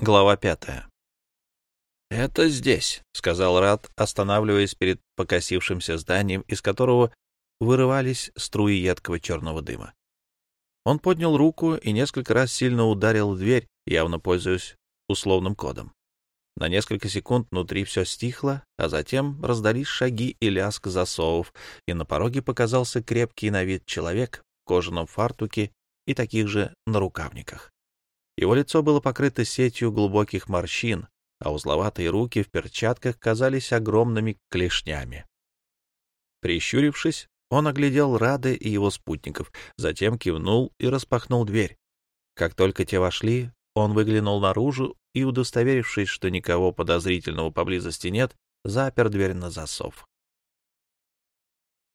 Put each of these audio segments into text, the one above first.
Глава пятая. «Это здесь», — сказал Рад, останавливаясь перед покосившимся зданием, из которого вырывались струи едкого черного дыма. Он поднял руку и несколько раз сильно ударил в дверь, явно пользуясь условным кодом. На несколько секунд внутри все стихло, а затем раздались шаги и лязг засовов, и на пороге показался крепкий на вид человек в кожаном фартуке и таких же нарукавниках. Его лицо было покрыто сетью глубоких морщин, а узловатые руки в перчатках казались огромными клешнями. Прищурившись, он оглядел Рады и его спутников, затем кивнул и распахнул дверь. Как только те вошли, он выглянул наружу и, удостоверившись, что никого подозрительного поблизости нет, запер дверь на засов.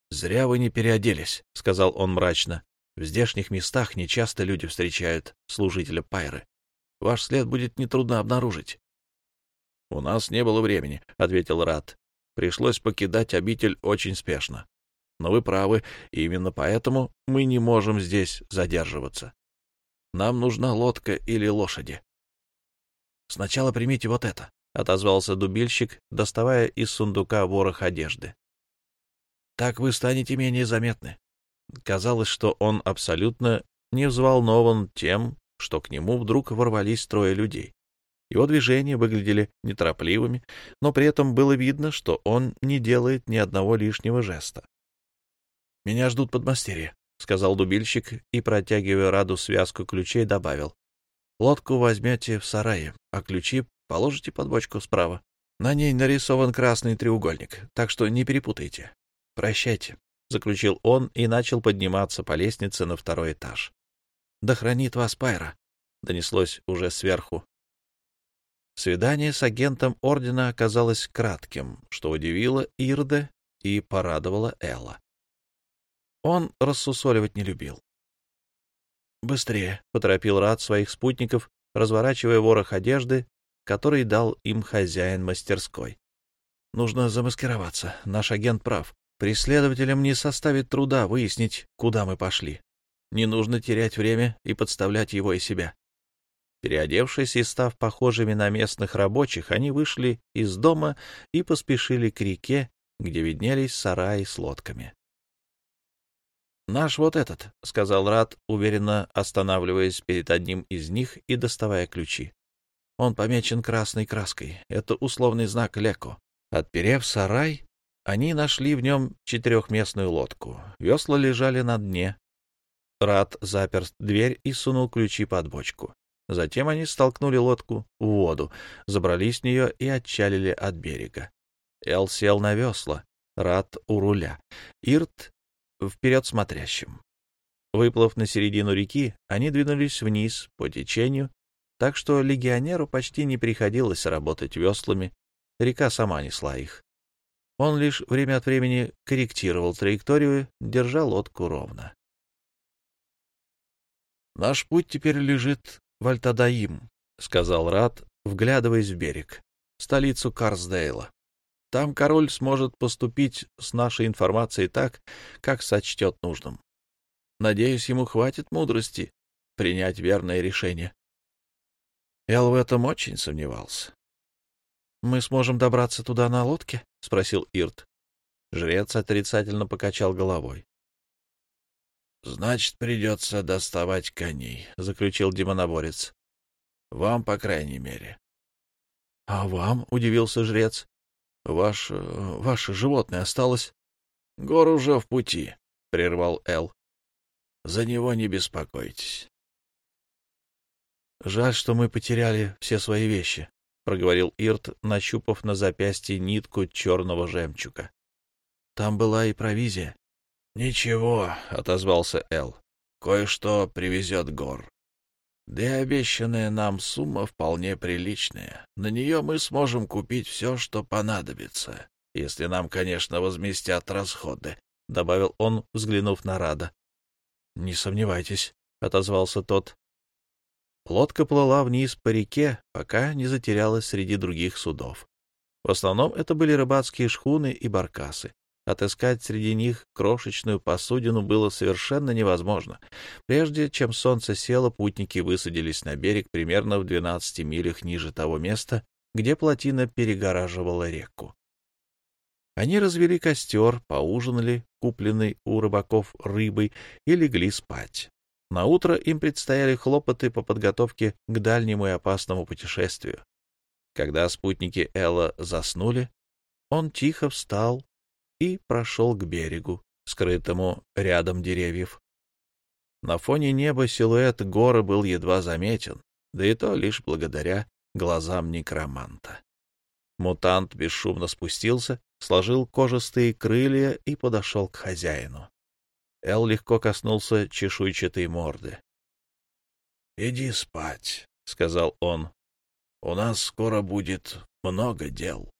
«Зря вы не переоделись», — сказал он мрачно. В здешних местах нечасто люди встречают служителя Пайры. Ваш след будет нетрудно обнаружить. — У нас не было времени, — ответил Рат. Пришлось покидать обитель очень спешно. Но вы правы, именно поэтому мы не можем здесь задерживаться. Нам нужна лодка или лошади. — Сначала примите вот это, — отозвался дубильщик, доставая из сундука ворох одежды. — Так вы станете менее заметны. Казалось, что он абсолютно не взволнован тем, что к нему вдруг ворвались трое людей. Его движения выглядели неторопливыми, но при этом было видно, что он не делает ни одного лишнего жеста. — Меня ждут подмастерья, — сказал дубильщик и, протягивая Раду связку ключей, добавил. — Лодку возьмете в сарае, а ключи положите под бочку справа. На ней нарисован красный треугольник, так что не перепутайте. Прощайте заключил он и начал подниматься по лестнице на второй этаж. «Да хранит вас Пайра!» — донеслось уже сверху. Свидание с агентом Ордена оказалось кратким, что удивило Ирде и порадовало Элла. Он рассусоливать не любил. «Быстрее!» — поторопил Рад своих спутников, разворачивая ворох одежды, который дал им хозяин мастерской. «Нужно замаскироваться. Наш агент прав. Преследователям не составит труда выяснить, куда мы пошли. Не нужно терять время и подставлять его и себя. Переодевшись и став похожими на местных рабочих, они вышли из дома и поспешили к реке, где виднелись сараи с лодками. «Наш вот этот», — сказал Рад, уверенно останавливаясь перед одним из них и доставая ключи. «Он помечен красной краской. Это условный знак Леко». Отперев сарай, они нашли в нем четырехместную лодку. Весла лежали на дне. Рад запер дверь и сунул ключи под бочку. Затем они столкнули лодку в воду, забрались в нее и отчалили от берега. Эл сел на весла, Рад у руля, Ирт вперед смотрящим. Выплыв на середину реки, они двинулись вниз по течению, так что легионеру почти не приходилось работать веслами, река сама несла их. Он лишь время от времени корректировал траекторию, держа лодку ровно. «Наш путь теперь лежит в Альтадаим», — сказал Рат, вглядываясь в берег, столицу Карсдейла. «Там король сможет поступить с нашей информацией так, как сочтет нужным. Надеюсь, ему хватит мудрости принять верное решение». Эл в этом очень сомневался. «Мы сможем добраться туда на лодке?» — спросил Ирт. Жрец отрицательно покачал головой. — Значит, придется доставать коней, — заключил демоноборец. — Вам, по крайней мере. — А вам? — удивился жрец. — Ваш... ваше животное осталось? — Гор уже в пути, — прервал Эл. — За него не беспокойтесь. — Жаль, что мы потеряли все свои вещи, — проговорил Ирт, нащупав на запястье нитку черного жемчуга. — Там была и провизия. — Ничего, — отозвался Эл. — Кое-что привезет Гор. Да и обещанная нам сумма вполне приличная. На нее мы сможем купить все, что понадобится, если нам, конечно, возместят расходы, — добавил он, взглянув на Рада. — Не сомневайтесь, — отозвался тот. Лодка плыла вниз по реке, пока не затерялась среди других судов. В основном это были рыбацкие шхуны и баркасы. Отыскать среди них крошечную посудину было совершенно невозможно. Прежде чем солнце село, путники высадились на берег примерно в 12 милях ниже того места, где плотина перегораживала реку. Они развели костер, поужинали, купленной у рыбаков рыбой, и легли спать. На утро им предстояли хлопоты по подготовке к дальнему и опасному путешествию. Когда спутники Элла заснули, он тихо встал и прошел к берегу, скрытому рядом деревьев. На фоне неба силуэт горы был едва заметен, да и то лишь благодаря глазам некроманта. Мутант бесшумно спустился, сложил кожистые крылья и подошел к хозяину. Эл легко коснулся чешуйчатой морды. — Иди спать, — сказал он. — У нас скоро будет много дел.